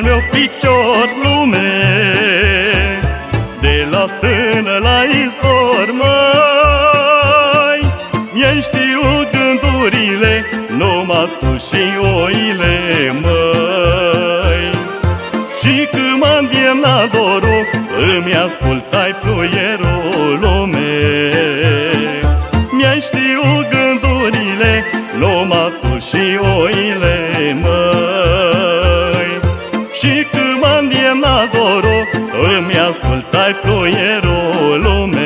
de-al meu picior lume. De la stână la izvor, măi Mi-ai știut gândurile Numai tu și oile, măi. Și când m-am îndemnat dorul Îmi ascultai fluierul lume când m-am îndemnat dorul Îmi ascultai fluierul lume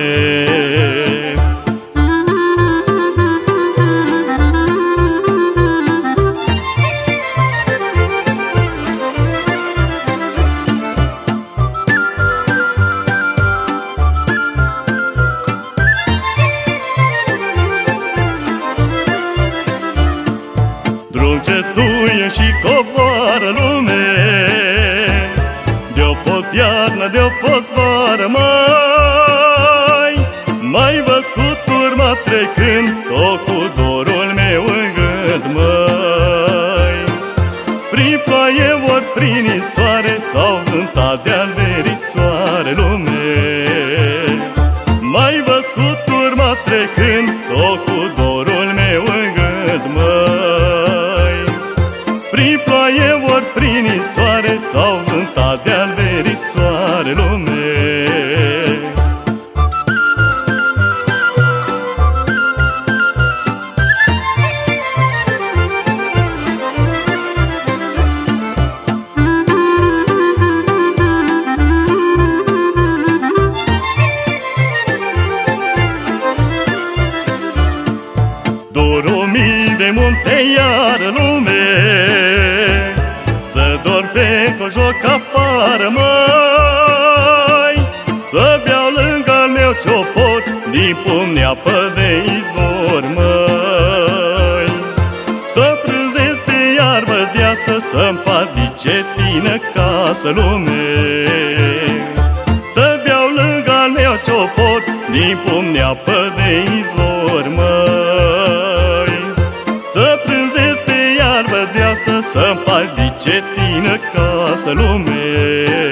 Drum ce suie și coboară lume De-o fost iarnă, de-o fost vară, mai. Mai văzut urma trecând Tot cu dorul meu în gând, măi Prin ploaie ori prin isoare Sau zânta de-al verisoare lume. Mai văzut urma trecând Tot cu dorul meu în gând, măi Prin ploaie ori prin isoare Sau zânta de-al verisoare lume Dorul mii de munte iar lume Să dorm pe cojoc afară, măi ciopot Din pumni apă de izvor, măi. Să prânzesc pe iarbă deasă Să-mi fac tine casă lume. Să beau lângă al meu ciopot Din pumni apă de izvor, măi. Să prânzesc pe iarbă deasă Să-mi fac tine casă lume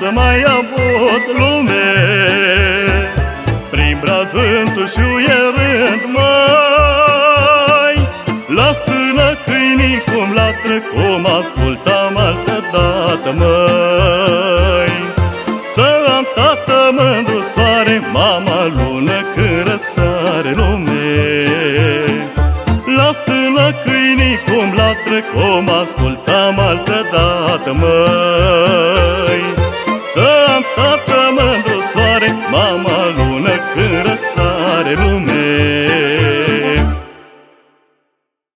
să mai avut lume. Prin braț întușuierând mai La stână câinii cum latră Cum ascultam altă dată măi. Să am tată mândru soare Mama lună când răsare lume. La stână câinii cum latră Cum ascultam altă dată măi